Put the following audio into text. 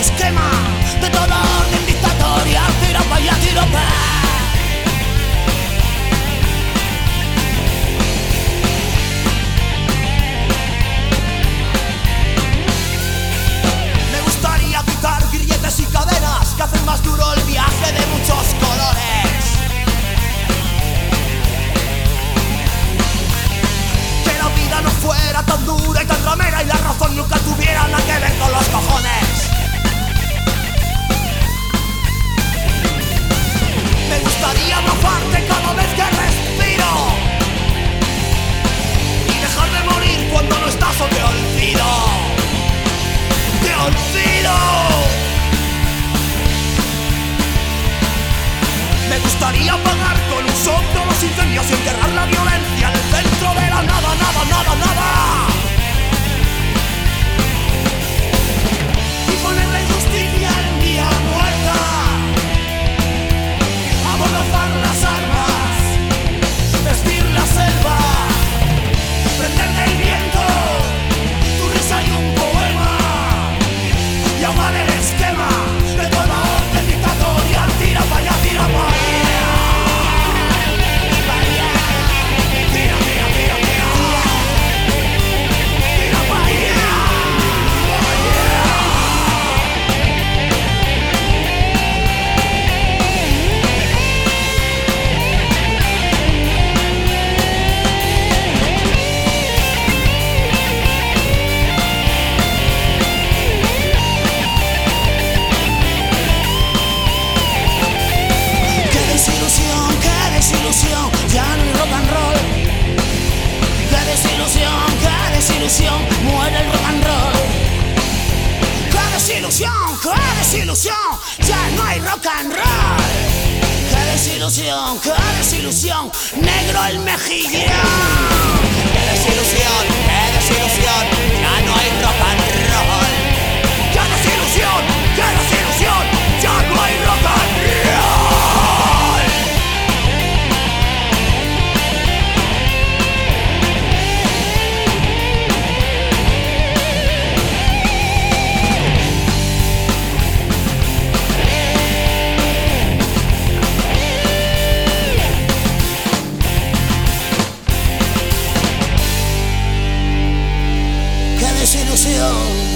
esquema de toda orden dictatorial. Tira pa' allá, tira pa'. Y cadenas que hacen más duro el viaje de muchos colores. Que la vida no fuera tan dura y tan ramera y la razón nunca tuviera apagar con un soplo los incendios y enterrar la violencia en el centro de la nada, nada, nada, nada. Y poner la injusticia en vía muerta. Amordazar las armas, vestir la selva, prender del viento. Tu risa y un poema. Ahogar el esquema muere el rock and roll. Qué desilusión, qué desilusión, ya no hay rock and roll. Qué desilusión, qué desilusión, negro el mejillón. Qué desilusión, qué desilusión, Qué desilusión